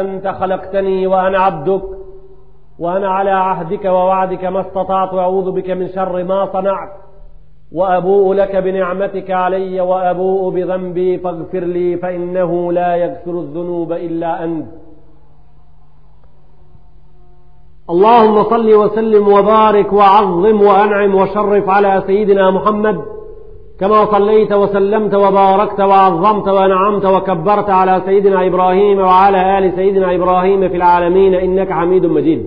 أنت خلقتني وأنا عبدك وأنا على عهدك ووعدك ما استطعت وأعوذ بك من شر ما صنعت وأبوء لك بنعمتك علي وأبوء بذنبي فاغفر لي فإنه لا يغفر الذنوب إلا أنت اللهم صل وسلم وبارك وعظم وأنعم وشرف على سيدنا محمد كما صليت وسلمت وباركت وعظمت وانعمت وكبرت على سيدنا ابراهيم وعلى ال سيدنا ابراهيم في العالمين انك حميد مجيد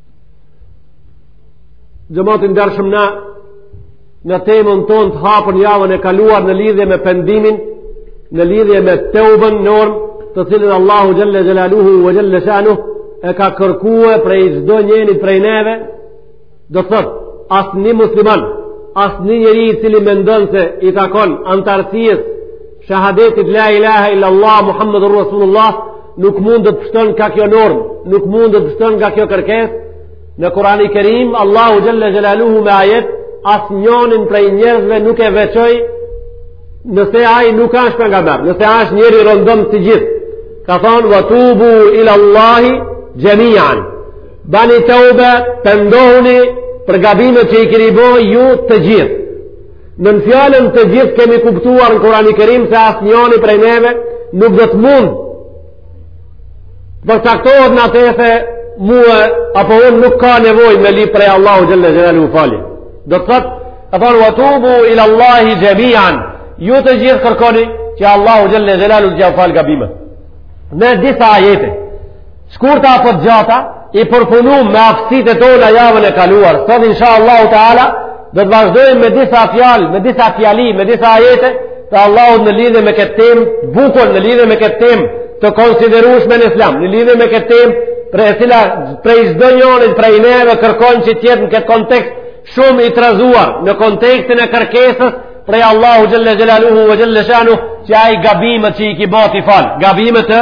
Xhemat i ndershëm, na në temën tonë të hapur javën e kaluar në lidhje me pendimin, në lidhje me teuben, normë të cilën Allahu xhelle xhelaluhu ve xhelle shanuhu e ka kërkue prej çdo njenit prej neve, do të thotë, asnjë musliman, asnjë njeri i cili mendon se i takon antarësisë Shahadetit la ilaha illa Allah Muhammadur Rasulullah nuk mund të pshton ka kjo normë, nuk mund të pshton ka kjo kërkesë. Në Kur'ani Kerim Allahu xhelle xhelaluhu me ajet asnjonin prej njerëzve nuk e veçoi nëse ai nuk asht pejgamber, nëse është njeri i rëndomtë të gjithë, ka thonë, ve tubu ila Allahi xhemian, bani teube, pendohuni për gabimet që i kini bo, ju të gjithë. Nën fjalën të gjithë kemi kuptuar në Kurani Kerim se asnjoni prej neve nuk do të mund përcaktohet në atë se mue apo unë nuk kam nevojë me lyp prej Allahu xhelle xhelaluhu falje, do të thotë ka thonë ve tubu ila Allahi xhemian ju të gjithë kërkoni që Allahu xhelle xhelaluhu t'jau falë gabimet. Në disa ajete Shkurta apo të gjata, i përpunuem me aftësit e tona javën e kaluar. Sot, insha Allahu Teala, do të vazhdojmë me disa fjalë, me disa fjali, me disa ajete, të Allahu në lidhe me këtë tem, bukon në lidhe me këtë tem, të konsiderush me në islam, në lidhe me këtë temë, prej cila, prej çdo njonit, prej neve, kërkon që të jetë në këtë kontekst, shumë i trazuar, në kontekstin e kërkesës, prej Allahut xhelle xhelaluhu ve xhelle shanuhu, që ai gabimet që i ki ba t'i falë, gabimet të,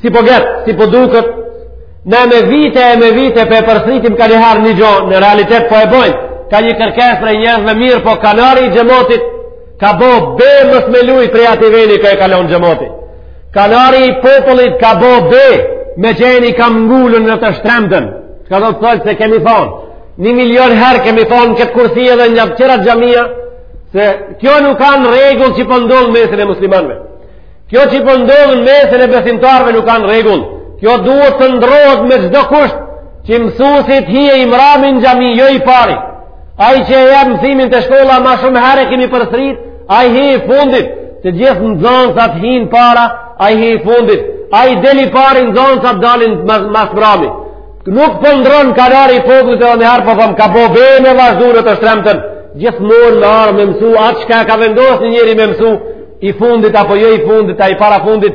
si po nget, si po duket, ne me vite e me vite po e përsërisim kanjëherë një gjo, në realitet po e bojnë, ka një kërkesë prej njerëzve mirë, po karari i xhematit, ka bo be mos me lujt prej atij veni ku e kalon xhemati. Karari i popullit ka bo be me qenë kambëngulës në të shtremtën, çka do të thotë se kemi thonë, një milion herë kemi thonë këtë kursi edhe nëpër tjerat xhamia, se kjo nuk u kanë rregull që po ndodh n'mesin e muslimanëve. Kjo që po ndodh në mesin e besimtarëve nuk u kanë rregull. Kjo duhet të ndrrohet me çdo kusht që mësuesi të hyjë i mrami n'xhami, jo i pari. Ai që e jap mësimin te shkolla ma shumë herë e kemi përsërit, ai hin i fundit, të gjithë nxansat hinë para, ai hin i fundit, ai del i pari, nxansat dalin mas mrami. Nuk po ndrron karari i popullit edhe një herë po them ka bo be me vazhdu në të shtremtën. Gjithmonë me ardhë me mësu atë çka ka vendosur një njeri, me mësu i fundit, apo jo i fundit, ai i parafundit.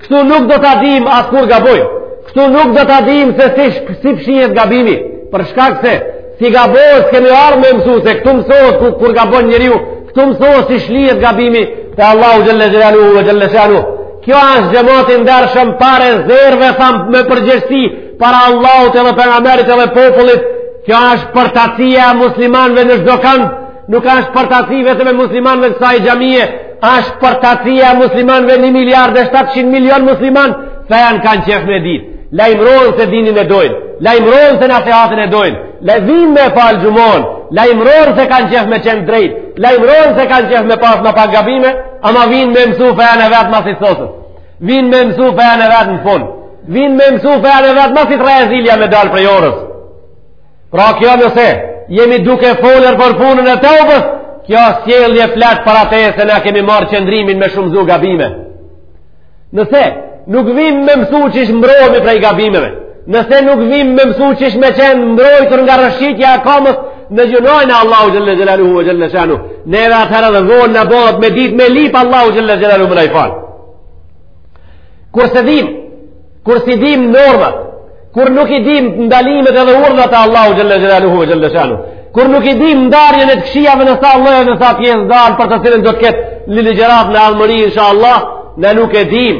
Kështu nuk do ta dimë as kur gaboj. Kështu nuk do ta dimë se si fshihet gabimi. Për shkak se si gabohet kemi ardhë me mësu se këtu mësohet kur, kur gabon njeriu, këtu mësohet si shlyhet gabimi te Allahu xhelle xhelaluhu ve xhelle shanuhu. Kjo është xhemat i ndershëm pare zerve tham me përgjegjësi para Allahut edhe Pejgamberit edhe popullit. Kjo është përtacija muslimanve në çdo kand, nuk është përtacija vetëm e muslimanve kësaj xhamie, është përtacija muslimanve një miliard e 700 milion musliman, thojnë kanë qef me ditë. Lajmërojnë se dinin e dojnë, lajmërojnë se nasihatin e dojnë, vijnë me falë xhumanë, lajmërojnë se kanë qef me qenë drejtë, lajmërojnë se kanë qef me pasë ma pak gabime, Ama vijnë me mësu fenë e vet masi soset. Vijnë me mësu fenë e vet në fund. Vijnë me mësu fenë e vet masi të rreh zilja me dalë prej orës. Pra kjo nëse, jemi duke folër për punën e tobes, kjo sjellje flet për atë se na kemi marrë qëndrimin me shumëzu gabime. Nëse nuk vim me mësu qysh mbrohemi prej gabimeve, nëse nuk vim me mësu qysh me qenë mbrojtur nga rrëshqitja e kamës në gjunah ndaj Allahu xhelle xhelaluhu ue xhelle shanuhu, neve atëherë edhe vonë na bohet me ditë me lypë Allahu xhelle xhelaluhu me na i falë. Kur s'e dimë, Kur s'i dim normat, kur nuk i dim ndalimet edhe urdhrat e Allahu xhelle xhelaluhu xhelle shanuhu, kur nuk i dim ndarjen e të këqijave në sa lloje në sa pjesë dahen për të cilën do të ketë një ligjëratë në ardhmëri inshallah, na nuk e dim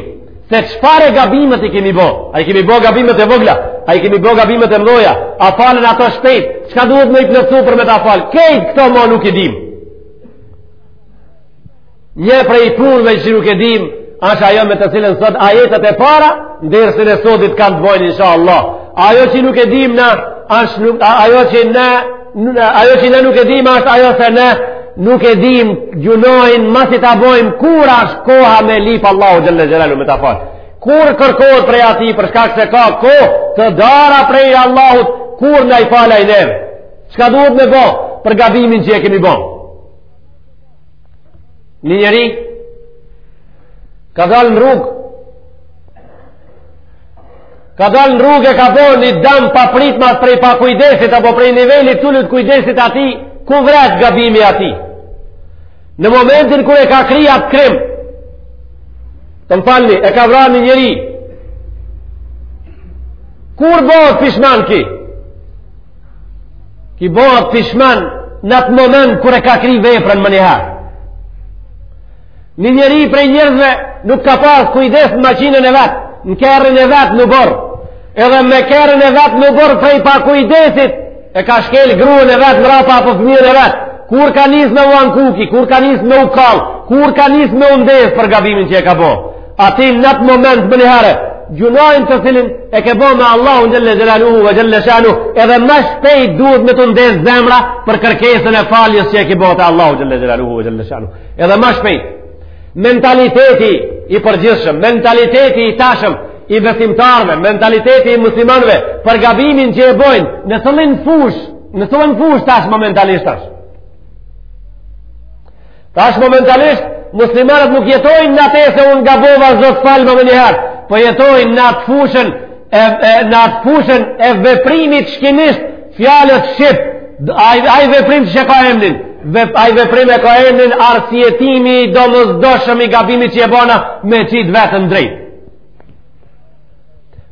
se çfarë gabimet i kemi bo. A i kemi bo gabimet e vogla, a i kemi bo gabimet e mëdhaja, a falën ato shpejt, çka duhet me i plotësu për me ta fal. Krejt këto mo nuk i dim. Një prej punëve që nuk e dim, është ajo me të cilën sot ajetet e para, në dersin e sotit kanë të bojnë, insha Allah. Ajo që nuk e dim na, është nuk, ajo që ne, ajo që ne nuk e dim, është ajo se ne nuk e dim gjunahin, masi ta bojmë, kur është koha me lypë Allahu xhelle xhelaluhu me ta falë. Kur kërkohet prej atij, për shkak se ka kohë të dara prej Allahut, kur na i fal ai neve. Çka duhet me bo, për gabimin që e kemi bo. Një njeri ka dalë në rrugë. Ka dalë në rrugë e ka bo një dam papritmas prej pakujdesit apo prej nivelit t'ulët kujdesit atij, ku vrehet gabimi atij. Në momentin kur e ka kry atë krim, të më falni, e ka vra një njeri. Kur bohet pishman ky? Ky bohet pishman në atë moment kur e ka kry veprën menjëherë. Një njeri prej njerëzve nuk ka pas kujdes në maqinën e vet, në kerrin e vet në oborr. Edhe me kerrin e vet në oborr prej pakujdesit, e ka shkel gruen e vet mrapa apo fëmijën e vet. Kur ka nis me u anku ky, kur ka nis me u kall, kur ka nis me u ndez për gabimin që e ka bo. Aty në atë moment menjëherë, gjynahin të cilin e ke bo me Allahun xhel-le xhelaluhu ve xhel-le shanuhu, edhe ma shpejt duhet me t'u ndezë zemra për kërkesën e faljes që e ke bo te Allahu xhel-le xhelaluhu ve xhel-le shanuhu. Edhe ma shpejt, mentaliteti i përgjithshëm, mentaliteti i tashëm, i besimtarëve, mentaliteti i muslimanve, për gabimin që e bojnë, në cilën fushë, në cilën fushë tash momentalisht tash. Tash momentalisht, muslimanët nuk jetojnë në atë se unë gabova Zot falma menjëherë, po jetojnë në atë fushën e, e, në atë fushën e veprimit shqinisht fjalës shqip, ai ai veprim që e ka emnin, vep, ai veprim e ka emnin arsyetimi i domosdoshëm i gabimit që e bona me qit veten drejt.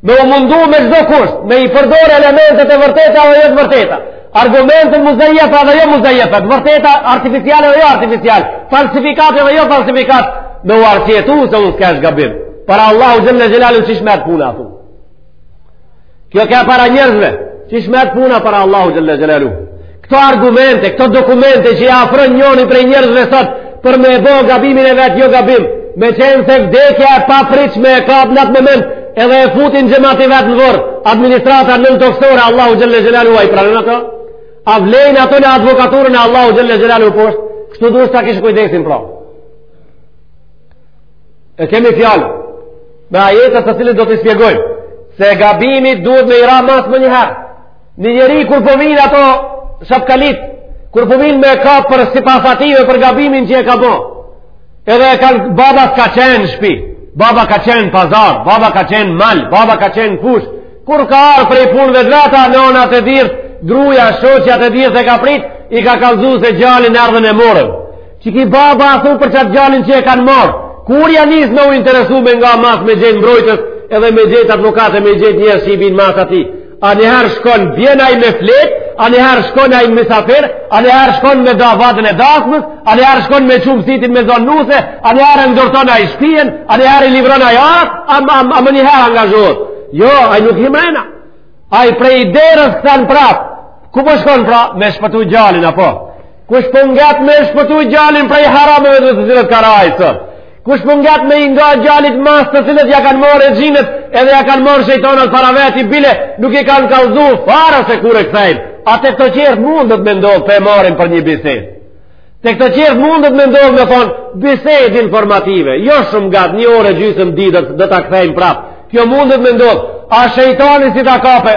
Me u mundu me çdo kusht, me i përdor elemente të vërteta edhe jo të vërteta. Argumente muzejefe edhe jo muzejefe, të vërteta artificiale dhe jo artificiale, falsifikat edhe jo falsifikat, me u arsyetu se unë s'kesh gabim. Para Allahut xhel-le xhelaluhu qysh mbet puna aty. Kjo ke para njerëzve, qysh mbet puna para Allahut xhel-le xhelaluhu. Këto argumente, këto dokumente që i afron njoni prej njerëzve sot për me e bo gabimin e vet, jo gabim, me qenë se vdekja e papritshme e kap në atë moment, edhe e futin xhemati i vet në vorr, administrata nëntokësore, Allahu xhel-le xhelaluhu a i pranon ato, a vlejnë ato në advokaturën e Allahut xhel-le xhelaluhu poshtë, kështu duhet ta kish kujdesin pra. E kemi fjalën, me ajetet të cilët do t'i spjegojmë, se gabimit duhet me i ra mas menjëherë, Një njeri kur po vinë ato shapkalit, kur po vinë me e kap për sipas atyne për gabimin që e ka bo, edhe e kanë baba ka qenë n'shpi, baba ka qenë n'pazar, baba ka qenë n'mal, baba ka qenë n'fushë, kur ka ardh prej punëve t'veta, nona te dyrt, gruja, shoqja te dyrt e ka prit, i ka kallzu se djalin erdhën e morën. Qeky baba atëherë për qatë djalin që e kanë marë, kur ja nis me u interesu me nga mas me gjet mbrojtës edhe me gjet advokat e me gjet njerëz që i binë mas atij. A njëherë shkon bjen ai me fjetë, a njëherë shkon ai mysafir, a njëherë shkon me davetën e dasmës, a njëherë shkon me çu msitin me zonë nuse, a njëherë e ndërton ai shpijën, a njëherë i livron ai arat, a, a, a menjëherë angazhohet. Jo, ai nuk hin mrena. Ai prej derës kthen prapë. Ku po shkon pra me shpëtu djalin, apo? Kush po ngat me shpëtu djalin prej harameve në të cilat ka ra sot? Kush po ngat me i nga djalit mas të cilin ja kanë marrë exhinët edhe ja kanë marrë shejtanët para veti bile nuk i kanë kallzu fare se kur e kthejnë. A te këta qerë mundet me ndodhë po e marrim për një bisedë. Te këta qerë mundet me ndodhë me thonë bisedë informative. Jo shumë gjatë një orë e gjysëm dy dhe ta kthejmë prapë. Kjo mundet me ndodhë. A shejtani si ta kape?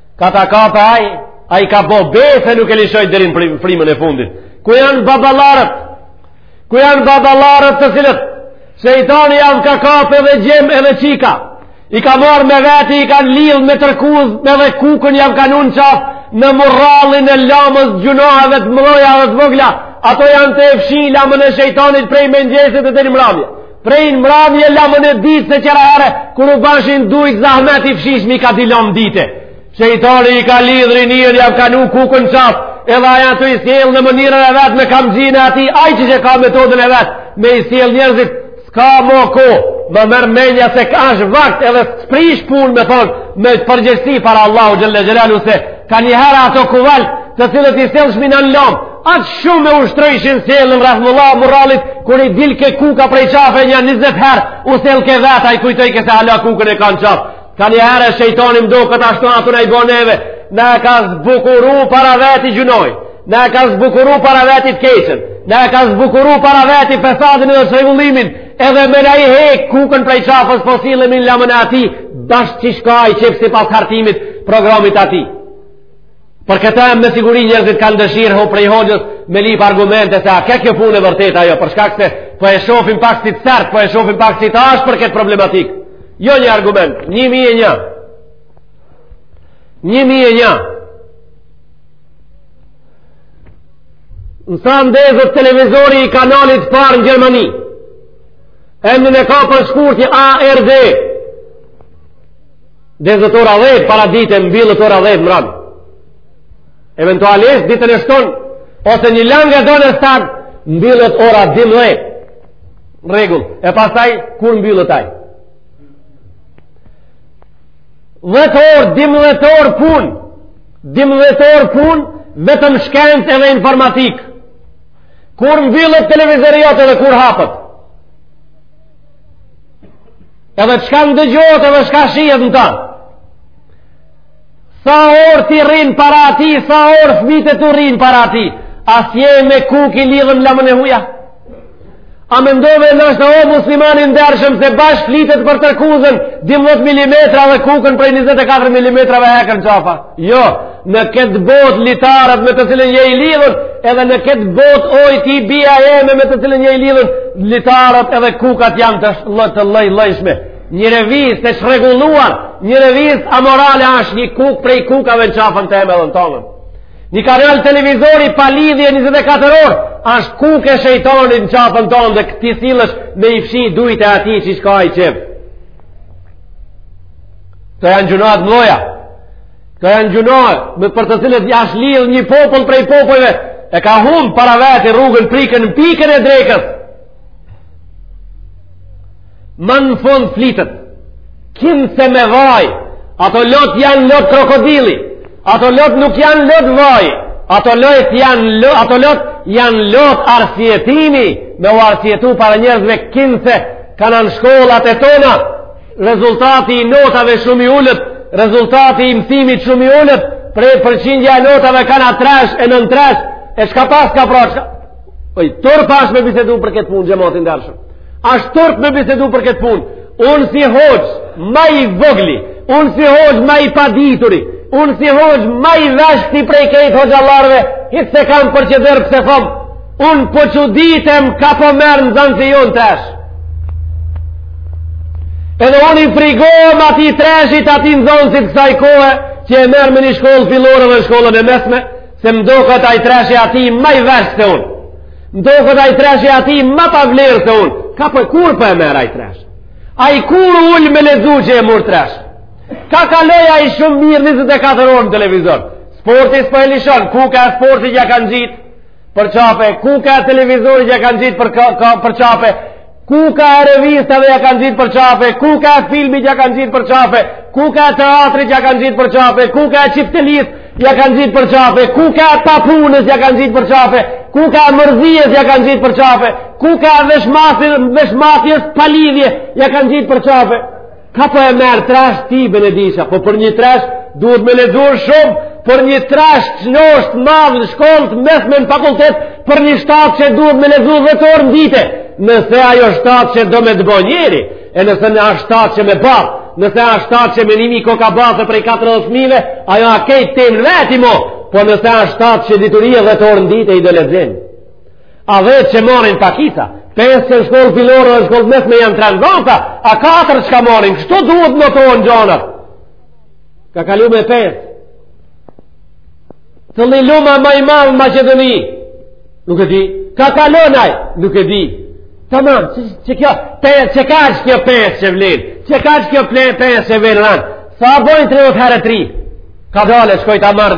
Ka ta kap ai, ai ka bo be se nuk e lishoj deri n'frymën e fundit. Ku janë baballarët? Ku janë baballarët të cilët shejtani jau ka kap edhe djem edhe çika. I ka marrë me veti, i ka lidh me tërkuz, edhe kukën jau ka vnu n'qafë, në muralin e lamës gjynaheve të mëdhoja dhe të vogla, ata janë tu e fshi lamën e shejtanit prej mëngjesit e deri n'mramje. Prej në mramje lamën e dytë se tjera herë, kur u bashin dujt zahmet i fshishmi ka dy lamë n'ditë. Shejtani i ka lidh rininë, jau ka vnu kukën n'qafë, edhe ai a tu i sjellë në mënyrën e vet me kamxhinë e atij, ai që e ka metodën e vet, me i sjellë njerëzit, s'ka mo kohë, ma merr menja se ka është vakt edhe s'prish punë me thonë, me përgjegjësi para Allahut Xhelle Xhelaluhu se, kanjëherë ata kuval, të cilët i sjellshmi na në lamë, Aq shumë u ushtrojshin sjellen rreth mulla muralit, kur i dilke kuka prej qafe nja 20 herë, u sillke vet, ai kujtojke se hala kukën e ka n'qafë. Kanjëherë shejtani m'doket ashtu a tu na e bo neve, na e ka zbukuru para veti gjynahin, na e ka zbukuru para veti të keqen, na e ka zbukuru para veti fesadin dhe çrregullimin, edhe me na e hek kukën prej qafës po sillemi n'lamën e atij, bash qysh ka ai qef sipas hartimit programit atij. Për këta e me siguri njerëzit kanë dëshirë o prej hoxhës me lyp argumente se a ke kjo punë e vërtetë a jo, për shkak se po e shofim pak si të sertë, po e shofim pak si të ashpër këtë problematikë. Jo një argument, një mijë e një. Një mijë e një. Në sa ndezet televizori i kanalit parë në Gjermani, emnin e ka për shkurti ARD, Ndezet ora dhetë paradite, mbyllet ora dhetë mbrama. Eventualisht, ditën e shtunë, ose një langer Donnerstag, mbyllet ora dymdhetë, në rregull, e pastaj, kur mbyllet ai? Dhetë orë, dymdhetë orë punë, dymdhetë orë punë, vetëm shkencë edhe informatikë. Kur mbyllet televizori jot edhe kur hapet? Edhe çka ndëgjohet edhe çka shihet në ta. Sa orë ti rrin para tij, sa orë fmitë e tu rrinë para tij. A s'je me kukë i lidhën n'lamën e huja. A mendove nashta o musliman i ndershëm se bash flitet për tërkuzën 12 mm dhe kukën prej 24 mm e hekur n'qafa. Jo, në këtë botë litarët me të cilën je i lidhën, edhe në këtë botë oj ti bija jeme me të cilën je i lidhën, litarët edhe kukat janë të lloj-llojshme. Një revistë e çrregulluar, një revistë amorale ashtë një kukë prej kukave në qafën teme edhe në tonën. Një kanal televizori pa lidhje 24 orë, ashtë kukë e shejtanit në qafën tonën edhe ke t'i sillesh me i fshi dujt e atij qysh ka ai qef. Këto janë gjunahet mdhoja. Këto janë gjunahet për të cilat ashtë lidh një popull prej popujve. E ka humb para veti rrugën prikën në pikën e drekës. Më në fund flitet kinse me vaj. Ato lot janë lot krokodili. Ato lot nuk janë lot vaji. Ato lot janë lot, ato lot janë lot arsyetimi me u arsyetu para njerëzve kinse kanë në shkollat e tona Rezultati i notave shumë i ulët, rezultati i mësimit shumë i ulët, prej përqindja e notave kanë tresh e nën tresh, e çka pas ka pra çka... Oj, turp ashtë me bisedu për këtë punë, xhemat i ndershëm. Ashtë turp me bisedu për këtë punë. Unë si hoxhë, ma i vogli, unë si hoxhë, ma i padituri, unë si hoxhë, ma i veshti prej kejt hoxhallarve, hiç s'e kam për qeder pse thom, Unë po çuditem ka po merr nxansi jonë tresh. Edhe unë i frigohem atij treshit atij nxansit të kësaj kohe që e merr me një shkollë fillore edhe në shkollën e mesme, se më doket ai treshi i atij ma i vesht se unë. Më doket ai treshi i atij ma pa vlerë se unë. Ka po e kur po e merr ai tresh? Ai kur u ul me lexu që e mur tresh? Ka kalon ai shumë mirë 24 orë në televizor. Sporti s'po e lishon, kuka e sportit ja ka ngjitë? për qafe, kuka e televizorit ja ka ngjitë për, ka, ka, për qafe, kuka e revistave ja ka ngjitë për qafe, kuka e filmit ja ka ngjitë për qafe, kuka e teatrit ja ka ngjitë për qafe, kuka e çiftelisë ja ka ngjitë për qafe, kuka e papunës ja ka ngjitë për qafe, kuka e mërzisë ja ka ngjitë për qafe, kuka e veshmathjes pa lidhje ja ka ngjitë për qafe. Ka po e merr tresh ti Benedisha, po për një tresh duhet me lexu shumë, për një tresh që në është madhë në shkollë të mesme në fakultet, për një shtatëshe duhet me lexu dhetë orë në ditë, nëse ajo shtatëshe do me të bo njeri, e nëse ashtë shtatëshe me pare, nëse ashtë shtatëshe me nimi koka bërë dhe prej 40 mijve, ajo a kejt temë në veti mo, po nëse ashtë shtatëshe diturie dhetë orë në ditë i do lexim. A dhetëshe marrin pakica, pesëshe në shkollë fillore dhe shkollë mesme janë transanta, a katërshe ka marrin, kështu duhet notohen gjonat? Ka kalu me pesë. Cili lum a ma i madh në Maqedoni, nuk e di, ka kalon ai, nuk e di. Tamam, që, që kjo, pe, çka që kjo pesëshe vlen, çka që kjo pesëshe vlen, sa bojnë 30 herë tri, kadale, shkoj ta marr,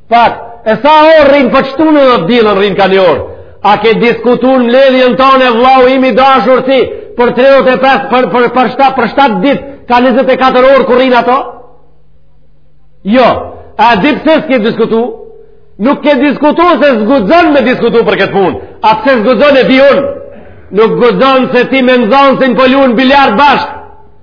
Pak, e sa orë rrinë për qëtu në dhëtë dilën rrinë ka një orë? A ke diskutu në mbledhjen tonë e vllau im i dashur ti për 35, për, për, për, 7, për 7 ditë, ka 24 orë ku rrinë ato? Jo, a di pse s'ke diskutu? Nuk ke diskutu se s'guxon me diskutu për këtë punë, a pse s'guxon e di unë? Nuk guxon se ti me nxansin po lun biljard bashkë,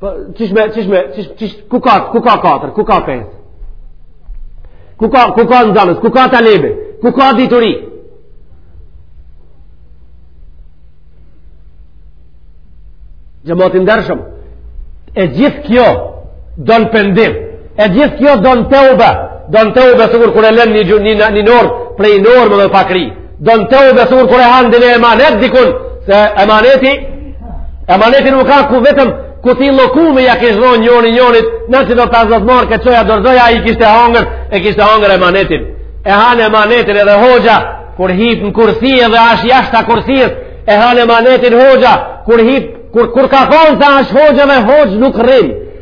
Po, qish me, qish me, qish, qish, ku ka, ku ka katër, ku ka pesë? Ku ka, ku ka nxanës, ku ka talebe, ku ka dituri? Xhemat i ndershëm, e gjithë kjo, don pendim, e gjithë kjo don teube, don teube, sikur kur e lën një, një, një, një normë, prej normë dhe pakri, Don teube sikur e han ndonji emanet dikun, se emaneti, emaneti nuk ka kon vetëm kuti llokume ja kishte dhonë njoni njonit, na ti de pash Zot merr këtë çoja dorëzoja, ai kishte hangër, e kishte hangër emanetin. E han emanetin edhe hoxha, kur hip në kursi edhe ashtë jashta kursisë, e han emanetin hoxha, kur hip, kur, kur ka thonë se ashtë hoxhë edhe hoxhë nuk rrin,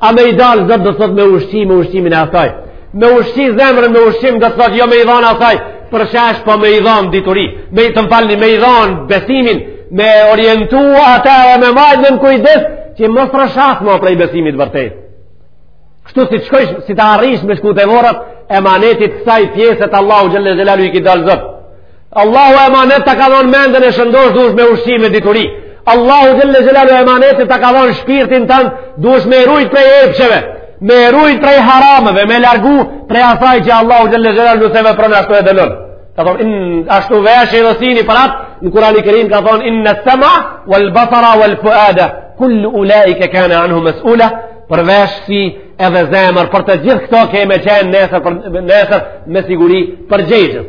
A me i dalë zot do t'thotë me ushqy, me ushqimin e asaj. Me ushqy zemrën, me ushqim do t'thotë jo me i dhanë asaj, përshesh po me i dhanë dituri, me i të mpalni, me i dhanë besimin, me orientu atë e me majtë nën kujdes, që mos rrëshqas ma prej besimit t'vërtetë. Kështu si të shkojsh, si të arrish me shku te vorret, emanetit kësaj pjese t'Allahu xhel-le xhelaluhu i ki dalë zot. Allahu emanet ta ka dhonë menden e shëndoshë duhesh me ushqy me dituri. Allahu xhel-le xhelaluhu emanet ta ka dhonë shpirtin tan duhesh me rujt prej epsheve, me rujt prej harameve, me largu prej asaj që Allahu xhel-le xhelaluhu nëse vepron ashtu e dënon. Ka thonë, in, ashtu vesh edhe syni për atë, në Kurani Kerim ka thonë, inne sem'a, wal basara, wal fuada, kullu ulaike kane anhu mes'ula, për vesh, sy edhe zemër, për të gjitha këto kemi me qenë nesër, për, nesër me siguri përgjegjës.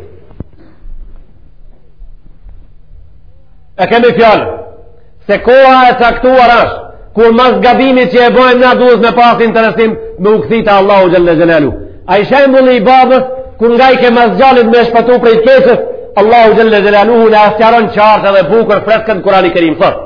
E kemi fjalë, se koha e caktuar është, kur mas gabimit që e bojmë na duhet me pas interesim me u kthy te Allahu xhel-le xhelaluhu. Ai shembuli i babës, kur ngajke mas djalit me shpëtu prej keqes, Allahu xhel-le xhelaluhu na sqaron qartë dhe bukur freskën Kurani Kerim thotë.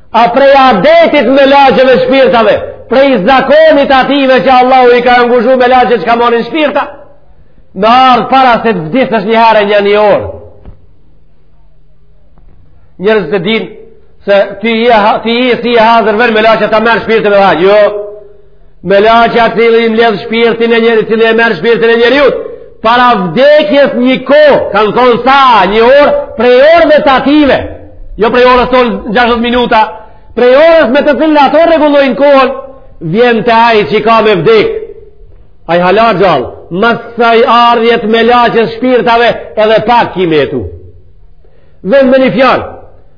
A prej adetit melaqeve t'shpirtave, prej zakonit atyve që Allahu i ka angazhu melaqe çka marrin shpirta, me ardhë para se të vdesë është një herë një një orë. Njerëzit e dinë se ti si je hazër vjen melaqja ta merr shpirtin dhe hajt, jo, Melaqja i cili e mledh shpirtin e njeri, cili e merr shpirtin e njeriut, para vdekjes një kohë, kanë thonë sa, një orë, prej orëve t'atyve, jo prej orës tonë 60 minuta, prej orës me të cilë ato rregullojnë kohën, vjen te ai që ka me vdekë, Ai hala gjallë, mas asaj ardhjes melaqes shpirtave edhe pak ki me jetu. Vjen me një fjalë,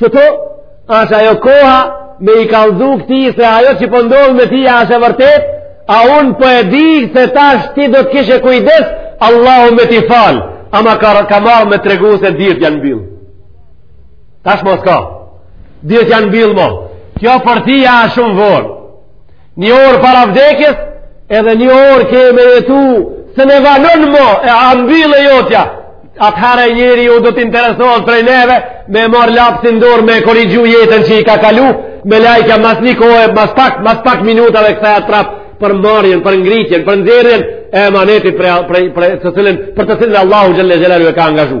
Qëtu është ajo koha me i kallzu këtij se ajo që po ndodh me ty është e vërtetë, a unë po e di se tash ti do të kishe kujdes, Allahu me t'i falë, ama ka, ka marrë me tregu se dyert janë mbyllë. Tash mo s'ka, dyert janë mbyllë mo, kjo për ty është shumë vonë, Një orë para vdekjes, edhe një orë ke me jetu, se ne vanon mo, e a mbyll e jotja, atëherë njeriu do të interesohet prej neve, me marrë lapsin n'dorë, me korrigju jetën që i ka kalu, melaikja mas një kohe, mas pak, mas pak minutave këthe atrap, për marrjen, për ngritjen, për nxjerrjen e emanetit për, për, për, për, për të cilin Allahu xhelle xhelaluhu e ka angazhu.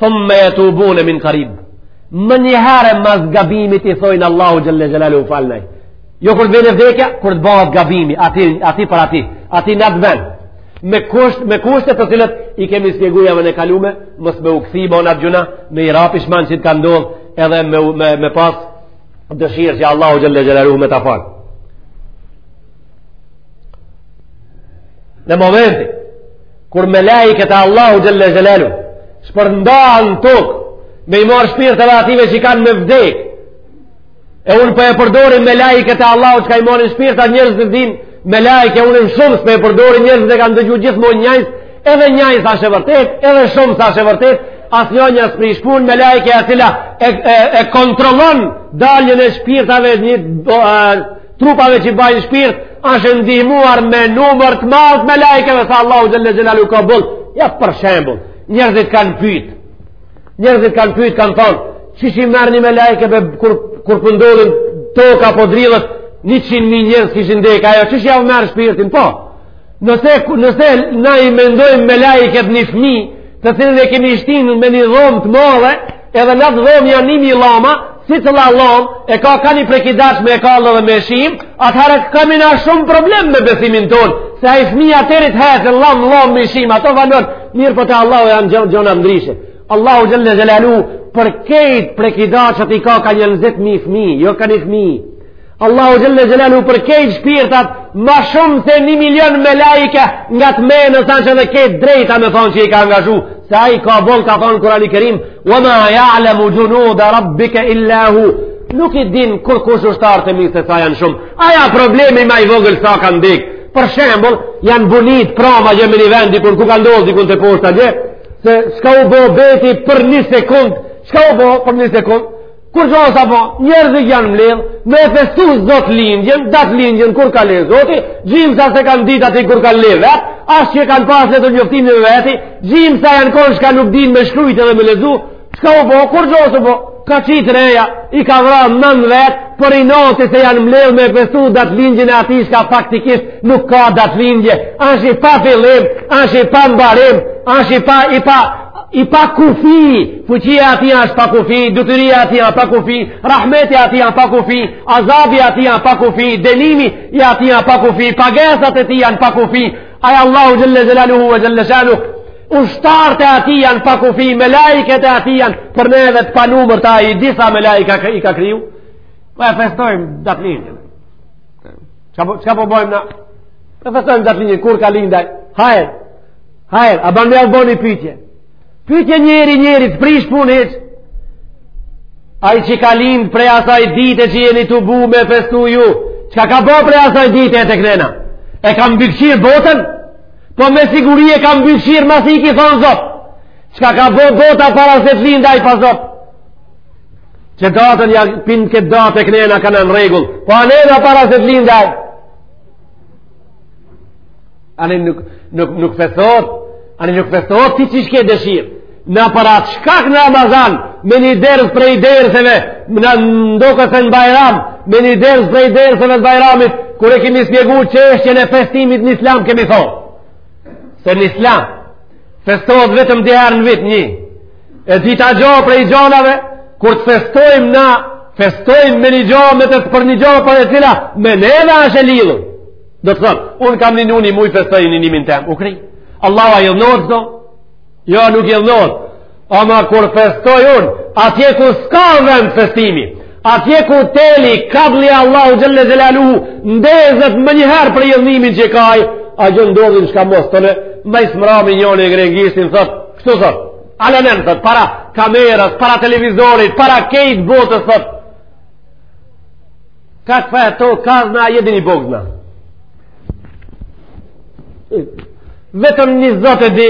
Thumme jetubune min karib. Menjëherë mas gabimit i thojnë Allahu xhelle xhelaluhu falnaj. Jo kur të vjen vdekja, kur të bahet gabimi, aty, aty për aty, aty n'at ven. Me kusht, me kushte të cilat i kemi shpjegu javën e kalume, mos me u kthy mo n'at gjynah, me i ra pishman që të ka ndodh, edhe me, me, me pas dëshirë që Allahu xhelle xhelaluhu me ta falë. Në momentin, kur melaiket e Allahut xhelle xhelaluhu shpërndahen n'tokë me i marrë shpirtat e atyve që i kanë me vdek e unë po e përdori melaiket e Allahut çka i marrin shpirtat njerëzit e dinë melaike unë në shumës po e përdori njerëzit e kanë dëgju gjithmonë njajs edhe njajs asht e vërtetë edhe shumës asht e vërtetë asnjëna s'prish punë melaike e cila e, e, e kontrollon daljen e shpirtave një trupave që bajnë shpirt, është e ndihmuar me numër të madh të melaikeve se Allahu xhelle xhelaluhu ka boll. Ja për shembull, njerëzit kanë pyet. Njerëzit kanë pyet kanë thonë, "Qysh i merr ni melaike be kur kur po ndodhin toka po dridhet 100 mijë njerëz kishin dek, ajo qysh jau merr shpirtin po?" Nëse, nëse na i mendojmë melaiket një fmi, të cilin e kemi shti n' me një dhomë të madhe, edhe n'at dhomë janë një mijë llama, secila llamë, e ka ka një prekidaç me e kall edhe me e shym, atëherë kemi na shumë problem me besimin tonë, se ai fmi deri t'hecë, llamë, llamë, me i shym, ato vanon, mirëpo te Allahu janë gjanat ndryshe. Allahu xhelle xhelaluhu, për krejt prekidaçat i ka ka nja njëzet mijë fmi, jo ka një fmi, Allahu xhelle xhelaluhu për krejt shpirtat ma shumë se një milion melaike nga të me në thanë që edhe ke t'drejtë me thonë që i ka angazhu se ai ka boll ka thonë n'Kurani kerim wa ma ja'lemu xhunude rabbike illa hu nuk i din kurkush ushtarët e mi se sa janë shumë aja problemi ma i vogël sa kan dek për shembull janë bunit pramë a dje me një vend dikun ku ka ndodh dikun te poshta dje se çka u bo be ti për një sekund çka u bo për një sekund Kurgjo s'a, po njerëzit janë mledhë, me e festu zotlindjen, datlindjen kur ka le zoti, gjimsa s'e kanë dit ati kur kanë le vetë, as që kanë pas letërnjoftim me veti, gjimsa janë konë çka nuk din me shkrujt edhe me lexu, çka u bo, kurgjo s'a, po ka qitë reja, i ka vra nan vetë, për inati se janë mledhë me e festu datlindjen e atij çka faktikisht nuk ka datlindje, ashtë i pa fillim, ashtë i pa mbarim, ashtë i pa, i pa, i pa kufi, fuqia e atij është pa kufi, dituria e atij a pa kufi, rahmeti i atij a pa kufi, azabi i atij a pa kufi, denimi i atij a pa kufi, pagesat e tij janë pa kufi, ai a Allahu xhel-le xhelaluhu ue xhel-le shanuhu, ushtarët e atij janë pa kufi, melaiket e atij janë për ne dhe të panumërta, ai disa melaike i ka kriju, po e festojmë datëlindjen. Çka po, po bojmë na? E festojmë datëlindjen, kur ka lind ai? Hajë! Hajr, a ban t'jau boj ni pytje. Pytje njeri njerit s'prish punë hiç. Ai që ka lindë prej asaj dite që jeni tu bo me festu ju. Çka ka bo prej asaj dite e teknena. E ka mbikqyrë botën, po me siguri e ka mbikqyrë masi i ki thonë zot. Çka ka bo bota para se të lindë ai pa zot. Qe datën ja pinë këtë datë e knena ka në në rregull. Po anena para se të lindë ai. Ani nuk, nuk, nuk festohet, ani nuk festohet ti qysh ke dëshirë. Në para shkak në Ramazan, me një ders prej derseve, m'doket se në Bajram, me një ders prej derseve të Bajramit, kur e kemi spjegu çështjen e festimit në Islam, kemi thonë. Se në Islam, festohet vetëm dy herë në vit një. E dyta gjo prej gjonave, kur të festojmë na, festojmë me një gjo, me të të për një gjo, për e cila, me neve asht e lidhur. Do të thotë, unë kam një nuni muj festoj një nimin tem, u kry. Allah a idhnohet, do? Jo, nuk idhnohet. Ama kur festoj unë, atje ku s'ka vend festimi, atje ku teli, kabli i Allahut xhel-le xhelaluhu, ndezet menjëherë për idhnimin që e ka ai, a gjo ndodhin çka mos, të në, ma i mbrami njën e grengistin, thotë, Kështu thot, alenen thot, para kamerës, para televizorit, para krejt botës thot, kakva je to kazna, jedini Bog zna. Vetëm një zot e di,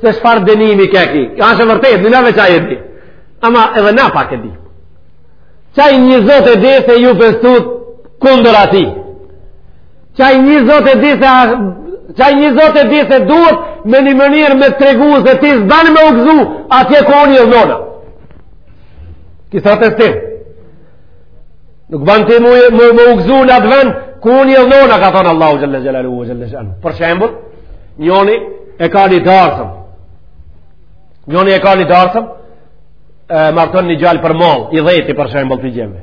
se çfar denimi ke ky. Asht e vërtet, një la veç ai e di. Ama edhe na pak e dim. Qaj një zot e di, se ju festut kundër atij. Qaj një zot e di se qaj një zot e di se duhet me një mënirë me tregu se ti s'ban me u gzu atje ku unë idhnona. Ti sa të stim. Nuk ban ti mu, mu, m'u gzu në atë vend ku unë idhnona, ka thonë Allahu Xhelle Xhelaluhu, Xhelle Xhelaluhu. Për shembull, njoni e ka një darsëm. Njoni e ka një darsëm, marton një gjalë për mall, i dhejti për shembull të gjemve.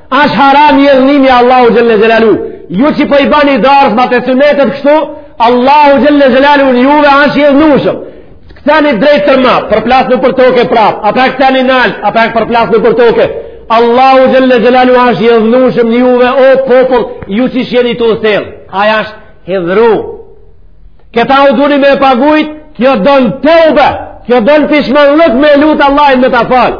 Ash haram idhnimi Allahu Xhelle Xhelaluhu. Ju që po i bani darsmat e synetet kështu, Allahu Xhelle Xhelaluhu në juve ash i idhnushëm. Ktheni drejt ma, përplasni për toke prapë, apet ktheni nalt, apet përplasni për toke. Allahu Xhelle Xhelaluhu ash i idhnushëm në juve, o popull, ju që s'jeni tu sjell. Aj ash hidhru. Këta ju duni me e pagujt, kjo don teube, kjo don pishmanllëk me lut Allahin me ta fal.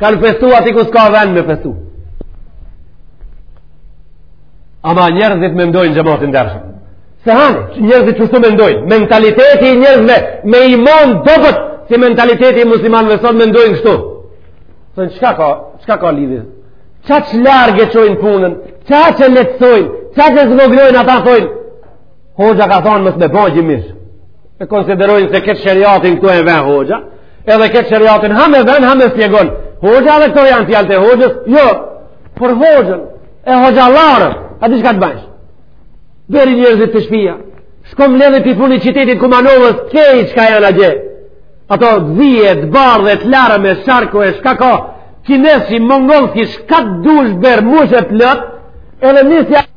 kanë festu aty ku s'ka vend me festu ama njerëzit mendojnë xhemati ndershëm se hanë, njerëzit kshtu mendojnë mentaliteti i njerëzve me iman dobët si mentaliteti i muslimanve sot mendojnë kështu se në çka ka, çka ka lidhje qaq larg e çojnë punën qaq e lehtësojnë qaq e zvoglojnë ata thojnë hoxha ka thonë mos me ba xhymysh e konsiderojnë se këtë sheriatin këtu e ve hoxha Edhe këtë sheriatin, ham e ven, ham e shpjegon hoxha dhe këto janë fjalët e hoxhës, jo, për hoxhën, e hoxhallarën, a di shka të bajsh. Beri njerëzit te shpia, shko mledhi prej funi qytetit Kumanovës, krejt çka janë atje. Ato dhije, të bardhë e të larëm e sharko e shka ka, kinezi, mongol, ki shka të dush ber, mushe plot, edhe nisja...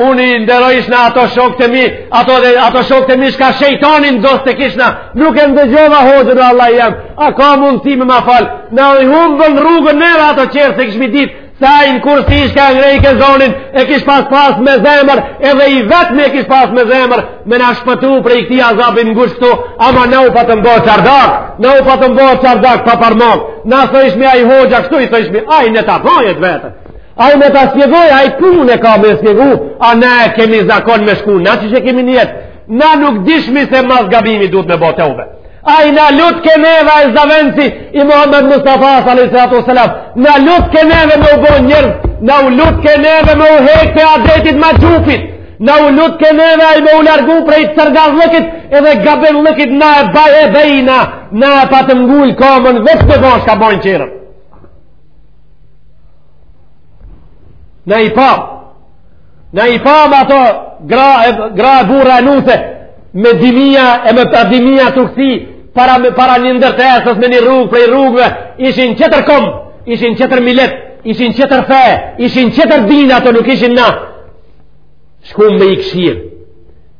Unë i nderojshna ato shokt e mi, ato, dhe, ato shokt e mi shka shejtanin dost e kishna, nuk e ndëgjova hoxhën, Allah jam, a ka mundësi me ma fal, na e humbën rrugën edhe ato qerë s'e kishmi dit, se ai ne kur si shka ngrejke zonin, e kish pas pas me zemër, edhe i vetmi e kish pas me zemër, me na shpëtu prej këti azabi ngusht këtu, ama na u patëm bo çardak, na u patëm bo çardak pa parmak, na thojshmi ai hoxha kështu, i thojshmi ai ne ta bajet veten. Ai ne ta shpjegoj, ai punë e ka me shpjegu, a na e kemi zakon me shku, na që që kemi nijet, na nuk dishmi se mas gabimi duhet me bo teube. Ai na lutke neve ai zavendsi i Muhammed Mustafa s.a.s. Na lutke neve me u bo njerëz, na u lutke neve me u hek prej adetit maxhupit, na u lutke neve ai me u largu prej cergashllëkit edhe gabelllëkit na e baj e bejna, na e patëm ngul komën, veç me bo shka bojnë qerën. Na i pam Na i pam ato Gra e, gra e burra e nuse Me dimia e me pa dimia tu kci para, para një ndërtesës me një rrugë prej rrugëve Ishin qetër komb Ishin qetër milet Ishin qetër fe Ishin qetër din ato nuk ishin na Shkum me i kshir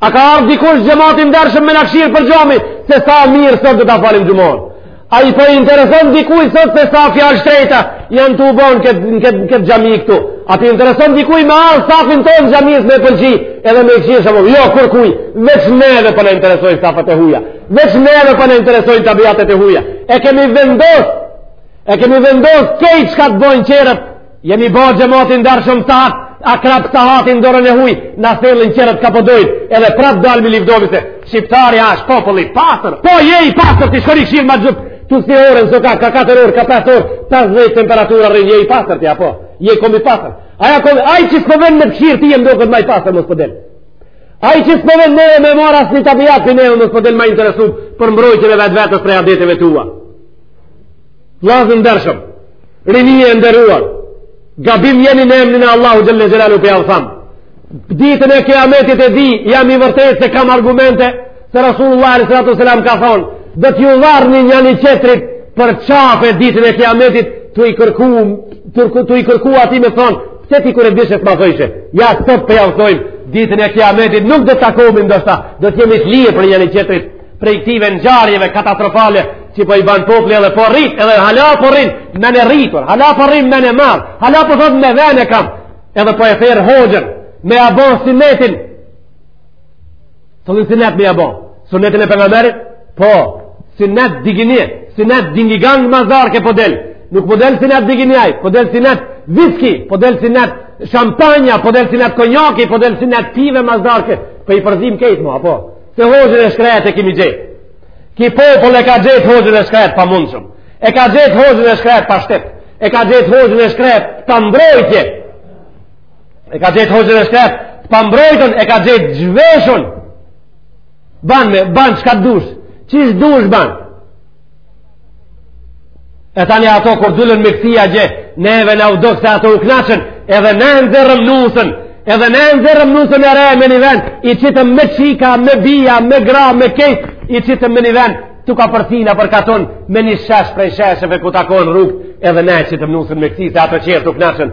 A ka ardhë dikush xhemat i ndershëm me na kshir për xhami, se sa mirë sot do ta falim xhumanë. A po i intereson dikuj sot se sa fjalë t'shtrejta janë tu u bo në këtë kët, kët, kët xhami këtu. A po i intereson dikuj me ardh safin tonë në xhamisë me pëlqy edhe me i kshir shumë. Jo, kurkuj, veç neve po na interesojnë safat e huja. Veç neve po na interesojnë tabiatet e huja. E kemi vendosë, e kemi vendosë kejt çka të bojnë qerët Jemi bo xhemat i ndershëm sahat, akrep sahati n'dorën e huj, na sjellin qerët kah po dojnë, po edhe prap dalim e livdohmi se, shqiptari asht popull i pastër, po je i pastër ti shko e kshir ma gjëpë, tu si orën, zë ka, ka 4 orë, ka 5 orë, 50 temperatura rrinë, je i pastër ti a po, je komb i pastër. Aj kombi, aj që s'po vjen me t'kshir ti e m'doket ma i pastër mos po del. Aj që s'po vjen me me marrë asnjë tabiat prej neve mos po del ma i interesum për mbrojtjen e vetvetes prej adeteve tua. Vllazën t'ndershëm, rini e nderuar, gabim jeni në emnin e Allahut Xhele Xhelaluhu po jav tham. Ditën e kiametit e di, jam i vërtet se kam argumente, se Resulullah alejhi salatu ve selam ka thonë, do t'ju varni njani qetrit për qafe ditën e kiametit, t'u i kërku, t'u i kërku atij me thonë, pse ti kur e dishe s'ma thojshe, ja sot po jav thojmë, ditën e kiametit nuk do t'takohmi ndoshta, do t'jemi t'lije për njani qetrit, prej këtyne ngjarjeve katastrofale që po i ban populli edhe po rrit edhe hala po rrin me na rritur hala po rrin me na marr hala po thot me ven e kam edhe po e thirr hoxën me ja bo sinetin të dhënë sinet me ja bo sunetin e pejgamerit po sinet diginje sinet dingi gang mazar ke po del nuk po del sinet diginjaj po del sinet viski po del sinet shampanje po del sinet konjaki po del sinet pive mazar ke po i përzin kejt mu apo Se hoxhën e shkret e kemi gjetë. Ki popull e ka gjetë hoxhën e shkret t'pamundshëm. E ka gjetë hoxhën e shkret pa shtet. E ka gjetë hoxhën e shkret pa mbrojtje. E ka gjetë hoxhën e shkret t'pambrojtën, e ka gjetë zhveshën. Ban me, ban çka dush. Qish dush ban? E tani ato kur dulën me kci atje, neve na u dok se ato u knaqën, edhe ne nxerrëm nusen, edhe ne nxerrëm nusen e re me një vend, i qitëm me çika, me bija, me gra, me kejt, i qitëm me një vend, tu ka përthina për katon, me një shesh prej shesheve ku takohen rrugë, edhe ne e qitëm nusen me kci, se ato qert u knaqën,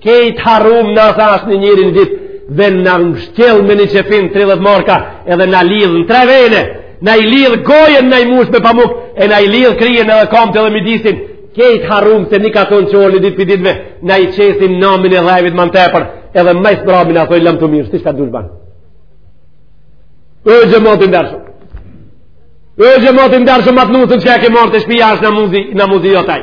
Kejt harrum na se asht një njeri një ditë dhe na mshtjell me një qefin 30 marka edhe na lidh në tre vene na i lidh gojën na i mush me pamuk e na i lidh kryen edhe kamët edhe midisin kejt harrum se një katon që një ditë pi ditëve na i qesin namin e dheut ma tepër edhe ma s'mbrami na thojn lamtumirë si çka dush ban e xhemat i ndershëm e xhemat i ndershëm atë nusën që e ke marrë te shpija asht namuzi, namuzi jot ai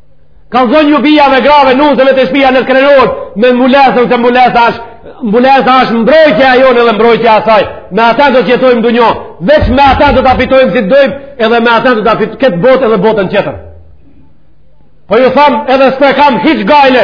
Kallzonju bijave grave nuseve te shpia ne t'krenohen me mbulesën se mbulesa asht mbulesa asht mbrojtja e jonë dhe mbrojtja e asaj. Me ata do të jetojmë dunja, veç me ata do ta fitojmë si të dojmë edhe me ata do ta fitojmë këtë botë edhe botën tjetër. Po ju tham edhe s'e kam hiç gajle,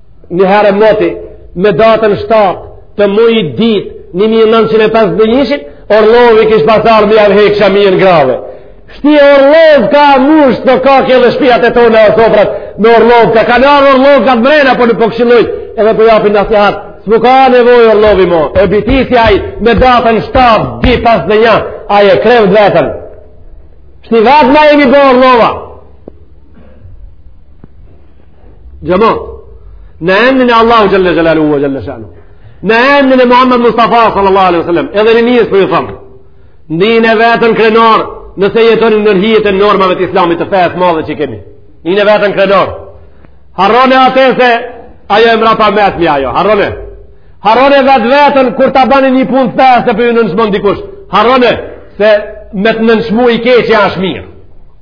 Një herë moti, me datën 7 të mujit dytë 1951, Orlovi kish pas ardh me jav hekë shamijën grave. Shti Orlovka mush sokaqe dhe shpijat e tona e sofrat me Orlovka. Kanë ardh Orlovkat mrena, po na po këshillojn edhe po japin nasihat. Se nuk ka nevojë Orlovi mo. E bitisi ai me datën 7 dy pesëdhjetë e një, ai e kreu t'vetën. Shti vetë na jemi bo Orlova. Xhemat, në emnin e Allahu xhelle xhelaluhu e xhelle shanuhu, në emnin e Muhammed Mustafa sallallahu alejhi ve sel-lem, edhe në njës po ju tham, ndine vetën krenar, nëse jetoni nër hijet e normave të islamit të fesë madhe që i kemi, ndine vetën krenar, harrone atë se ajo e mrapametme ajo, harrone, harrone vetë vetën kur ta bani një punë të fesë e po ju nënçmon dikush, harrone se me të nënçmu i keqi asht mirë,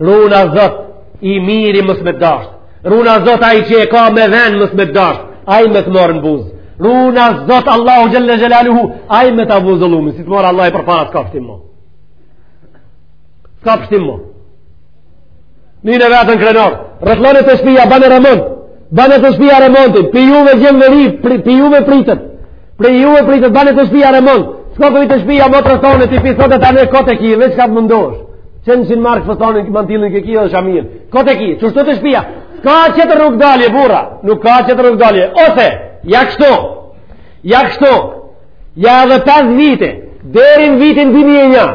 Runa zot i miri mos me t'dasht. Runa zot ai që e ka me ven mos me t'dasht. Ai me të marr në buzë. Runa zot Allahu xhelle xhelaluhu ai me ta vu zullum. Si të marr Allahi përpara s'ka pshtim mo. S'ka pshtim mo. Nine vetën krenor. Rregllone te shpia bane remont. Bane te shpia remontin. Pi juve djem të ri, pi juve pritet. Prej juve pritet bane te shpia remont, s'ka TV te shpia mo tretone, ti pi sot e tane koteki, veç ka të mundësh. Qe njëqind marka fustanin, qe mantilin qe ki dhe shaminë. Koteki, qështu te shpia, s'ka tjetër rrugëdalje, burra, nuk ka tjetër rrugëdalje. Ose, ja kështu, ja kështu, ja edhe 5 vite, deri n'vitin 2001,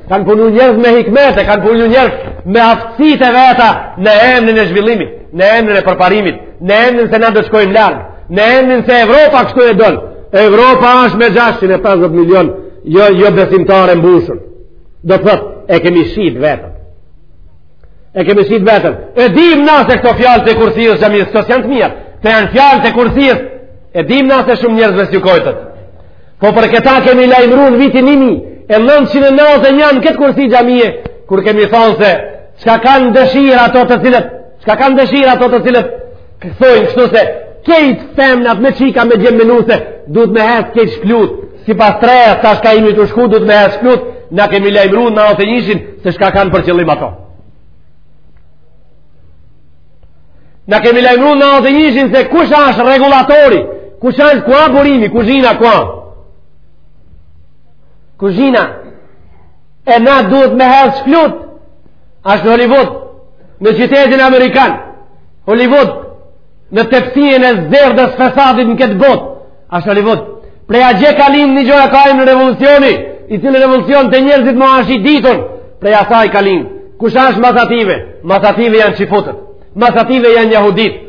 Kanë punu njerëz me hikmete, kanë punu njerëz me aftësitë e veta në emnin e zhvillimit, në emnin e përparimit, në emnin se na do shkojmë larg, në emnin se Evropa kështu e don. Evropa është me 650 milion, jo, jo besimtarë e mbushun. Do të thotë, e kemi shit vetën. E kemi shit vetën. E dim na se këto fjalë të kursisë xhamisë, këto s'janë të mirë, të janë fjalë të kursisë, e dim na se shumë njerëzve s'ju kojtët. Po për këta kemi lajmëru në vitin 1991 në këtë kursi xhamije, kur kemi thonë se çka kanë dëshirë ato të cilët, çka kanë dëshirë ato të cilët, thojnë kështu se kejt femnat me çika me gjemë menu se duhet me hec kejt shplutë, sipas tyre, tash ka imi tu shku, duhet me hec shplutë, na kemi lajmëru në 91-shin se çka kanë për qëllim ato. Na kemi lajmru në 91-shin se kush është rregullatori, kush është ku a burimi, kuzhina ku a. Kuzhina, e na duhet me hec shplut, është në Hollywood, në qytetin amerikan, Hollywood, në tepsinë e zerdës fesadit në këtë botë, Ashtë Hollywood, prej atje ka lind një gjo, ka lind një revolucion, i cili revolucion te njerëzit më ashtë i ditun, prej asaj ka lind, kush ashtë mas atyve, mas atyve janë çifutët, mas atyve janë jahudit,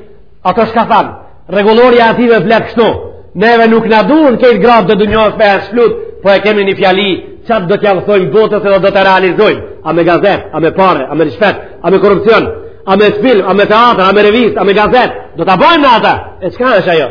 ato çka thanë, rregullorja e atyve flet kështu, neve nuk na duhen kejt gratë e dunjos me hec shplut, po e kemi një fjali, qatë do t'ja mësojmë botës edhe do t'a realizojmë, a me gazet, a me pare, a me rishvet, a me korupcion, a me film, a me teatr, a me revist, a me gazet, do t'a bojmë na ata, e çka është ajo?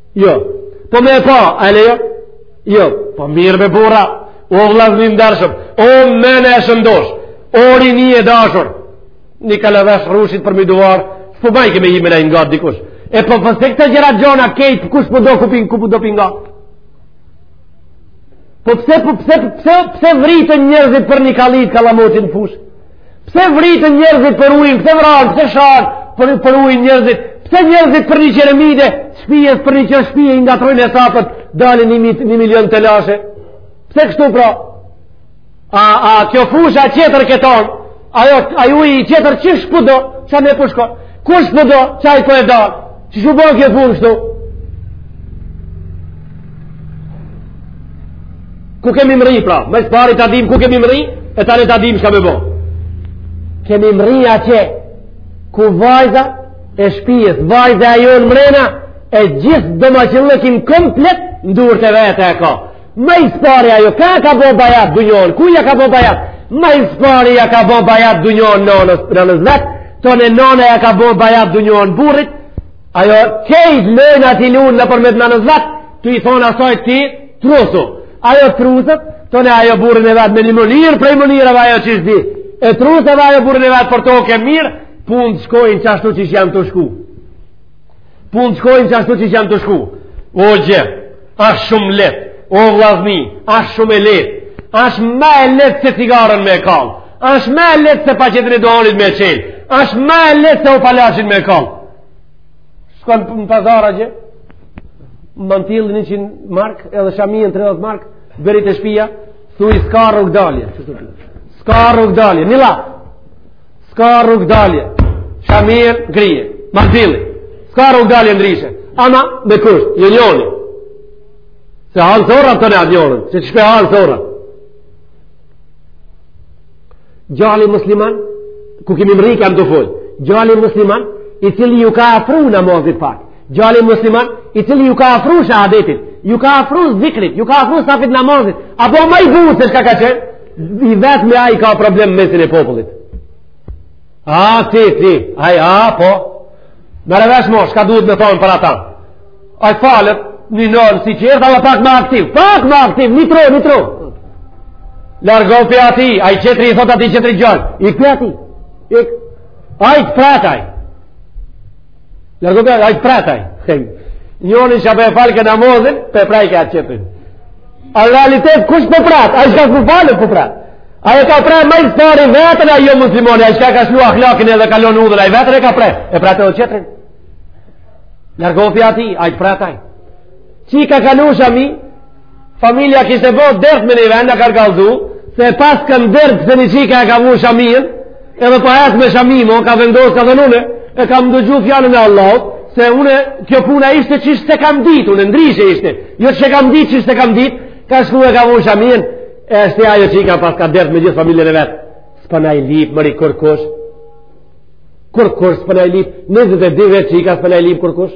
Jo, po me e pa, a e lejo? Jo, po mirë bre burra, o vllazni t'ndershëm, o mene e shëndosh, o rini e dashur, një kalavesh rrushit përmi duvar, po bajke me jime në ingat dikush. E po përse po, këta gjera gjona kejt, kush po do kupin, ku po do pinga? Po pse, po pse, po pse, pse vriten njerëzit për një kalli kallamoçi n'fushë? Pse vriten njerëzit për ujin, pse vranë, pse shanë për, për ujin njerëzit, pse njerëzit për një qeremide shpijes, për një qërë shpije, i ngatrrojnë esapet, dalin një, një milion telashe. Pse kështu pra? A, a kjo fusha tjetër këton, ajo, ajo uji tjetër çish po do, që me po shko, kush po do, qaj po e dalë, çish u bo kjo punë kshtu? Ku kemi mrri pra? Më së pari ta dim ku kemi mrri? E tani ta dim çka me bo? Kemi mrri atje ku vajza e shpijes, vajza e jonë mrena, e gjithë domaqillëkin komplet n'durt e vete e ka. Më së pari ajo, ka ka bo bajat dunjon. Kuj ja ka bo bajat? Më së pari ja ka bo bajat dunjon nanës vet, tane nana ja ka bo bajat dunjon burrit, Ajo kejt lojnat i lun nëpërmjet nanës vet, tu i thonë asaj ti trusu. Ajo truset, tane ajo burrin e vet me një mënirë prej mënirëve ajo çish di. E trus edhe ajo burrin e vet për toke mirë, punët shkojnë qashtu çi jan tu shku. Punët shkojnë qashtu çi jan tu shku. O gjë, Ashtë shumë letë, o vllazni, ashtë shumë e letë, ashtë ma e letë se cigaren me kallë, ashtë ma e letë se paqetën e duhanit me çelë, ashtë ma e letë se o palacin me kallë. Shkon në pazar, gjeje mantilin 100 markë, edhe shamien 30 markë, bjeri te shpia, thuj s'ka rrugdalje, s'ka rrugdalje, një latë, S'ka rrugdalje, shamin n'krye, mantilin, s'ka rrugdalje ndryshe, ama me kusht, një njoni. Se halë zora të ne atë njonën, se që shpe halë zora. Gjali musliman, ku kemi mrri kam të folë, gjali musliman, i cili ju ka afru namazit pak, Gjali musliman, i cili ju ka afru shahadetit, ju ka afru zikrit, ju ka afru safit namazit, a po ma i butë se shka ka qenë, i vetmi ai ka problem n'mesin e popullit. A, ti, ti, a, a, po merr vesh mo, shka duhet me thonë për ata. Ai falet, një nënë si qërë, dhe pak ma aktiv, pak ma aktiv, një tru, një tru. Largohu prej ati, ai tjetri i thot ati tjetri gjalë, i për ati, i, ai të pret ai, Largo ka, ai pret ai. Njoni që po e fal ka namazin, për e praj këna qëpin. A në realitet, kush po pret? Ai shka po falet po pret? Ai e ka pre majtë së pari veten ai jomuslimani, ai shka ka shlu ahlakin edhe ka lon udhën, ai veten e ka pre, e pret edhe tjetrin. Largohu pi ati, ai të pret ai. Çika ka vu shami, Familja kishte bo dert në një vend, a ka kallzu, se paskan dert se një çika e ka vu shamin, edhe po hec me shami mo, ka vendos, ka thon une e kam ndëgju fjalën e Allahut, se une, kjo puna ishte qështu s'e kam dit, une ndryshe ishte, jo që kam dit, që ishte kam dit, ka shku e ka vu shamin, e është e ajo çika paska dert me gjithë familjen e vet, s'po na i lyp njeri kurkush, kurkush s'po na i lyp, nëzë dhe dhe dhe çikat s'po na i lyp kurkush,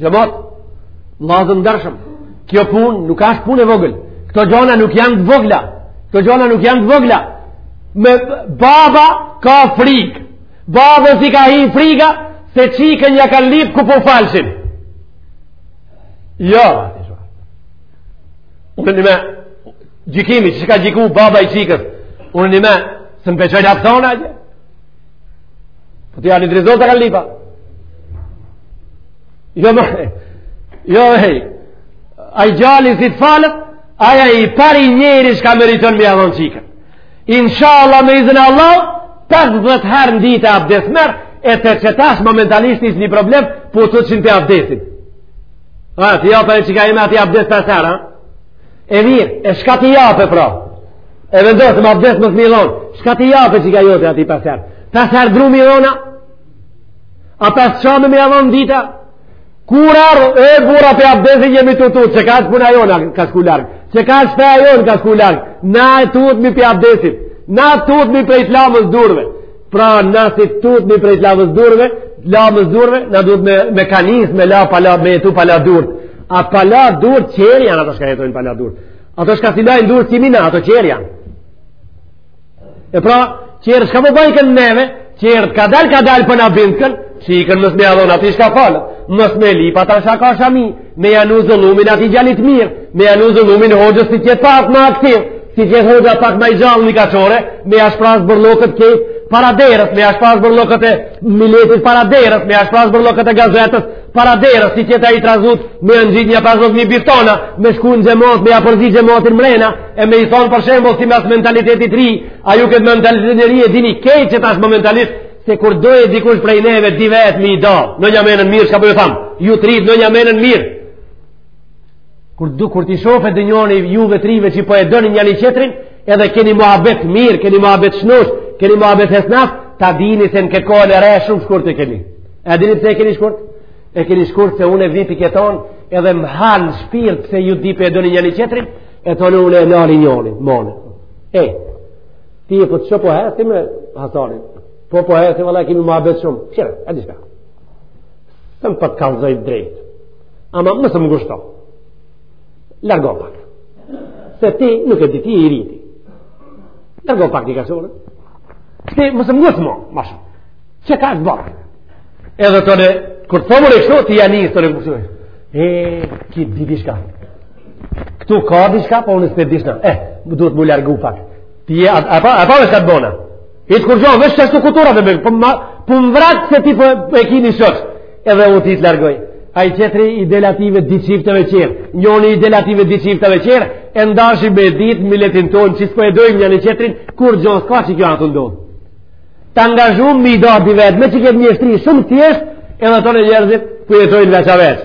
Xhemat, vllazën t'ndershëm, kjo pun nuk ashtë pun e vogël, këto gjona nuk janë të vogla, këto gjona nuk janë të vogla, me baba ka frikë, babës i ka hi frika, se çikën ja kanë lypë ku po falshin. Jo, unë një me, gjykimi që ka gjyku baba i çikës, unë një me, se m'veçojnë atë tona, Po ti ali drizon të kanë lyp a. Jo më, jo hej, ai gjali si të falet, ai a i pari njeri shka meriton me ja dhon çikën. Inshallah me izn Allahut, 50 herë në ditë abdes merr, e qetash momentalisht ish një problem, po të qënë të abdesit. A, ti jo për e çika ime ati abdes të asara, E mirë, e çka t'i jape pra? E vendose me abdes mos me lon, çka t'i jape çika jote ati pas herë? Pas herë dru me i lona? A pas shamie me a lon dita? Kur ardh, e burra prej abdesit jemi tu tutë, se ka puna jona, ka shku larg, se ka feja jona, ka shku larg, na u tutmi prej abdesit, na tutmi prej lamjes durve, Pra na si tutmi prej lamjes durve, lamjes durve, na duhet me mekanizm me jetu pa la durt. A pa la durt qeni janë ato që jetojnë pa la durt. Ato që s'i lajnë durt si mina ato çeri janë. E pra, çeri çka po bën kën neve, çeri ka dal ka dal po na bindkën, si i kanë mos me adhuru aty ka fal. Mos me li pa ta shaka shami. Me ja nu zullumin atij gjallit mirë, me ja nu zullumin hoxhës si është pak ma aktiv, si është hoxha pak ma i gjallë një kaçore, me ja shpraz bërllokët ke para derës, me ja shpraz bërllokët e miletit para derës, me ja shpraz bërllokët e gazetës para derës, si është ai i trazut me ja ngjitë një prasë një biftona, me shku në xhemat, me ja përzi xhematin mrena, e me i thonë për shembull sipas mentalitetit ri, a ju këtë mentalitetin e ri e dini krejt që tash momentalisht Se kur dojë dikush prej neve, dy vetë me i da, nini menën mirë, çka po ju tham, ju të ritë nini menën mirë. Kur, du, kur t'ju shof dy njani juve të rive që po e doni njëni tjetrin, edhe keni muhabet mirë, keni muhabet shnosh, keni muhabet esnaf, ta dini se në këtë kohën e re shumë shkurt e keni. E dini pse e keni shkurt? E keni shkurt se unë e di për këta, edhe më ha shpirt se ju dy po e doni njëni tjetrin, e tani unë e nali njanin, mone. E, Ti e po të shoh përherë, ti me Hasanin. Po po herë, ti vëllaj, kemi muhabet shumë. Qërë, e di çka. Se po të kallzoj drejtë. Ama mos më ngushto. Largo pak. Se ti nuk e di ti i ri ti. Largo pak një kaçore. Ti mos më ngushto mo, ma shumë. Çka është bërë? Edhe tani, kur të thom ore kështu, ti janë i së të në kështu. E, ki di diçka. Këtu ka diçka, po unë s'po e dishna. Eh, më duhet mu largu pak. Ti je atë, apo apo është atë bona. E të kurjo, vesh çastu kultura të bëj. Po më po më vrat se ti po e kini shok. Edhe u ti të largoj. Ai tjetri i delative di çifte me qer. Njoni i delative di çifte me qer, e ndashi me da miletin ton, që s'po e dojmë njëri tjetrin, kur gjon ka çik janë ato ndon. Të angazhum me i da dy vet, me qikët mjeshtri shumë thjesht, edhe tani njerëzit po jetojnë veç e veç.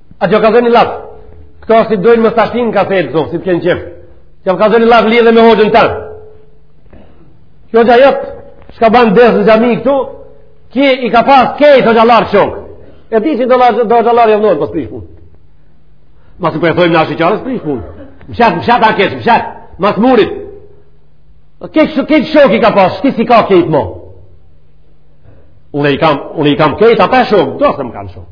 A çka zëni llaf? Këto si dojnë më sashtin ka fejtë këto, si të kënë qefë. Çka zëni llaf lidhe me hoxhën tanë. Kjo që ajo, çka ban desë në xhami këtu, ky i ka pas krejt axhallarë shokë. E di që do axhallarë javë nërë, pas po prish punë. Masë për po e thojmë në ashtë i qarës, prish punë. Më shatë, më shatë akeshë, më shatë, mas murit. Krejt shokë i ka pas, ti s'i ka krejt mo. Unë i kam, unë i kam krejt, ata shokë, do se më kanë shokë.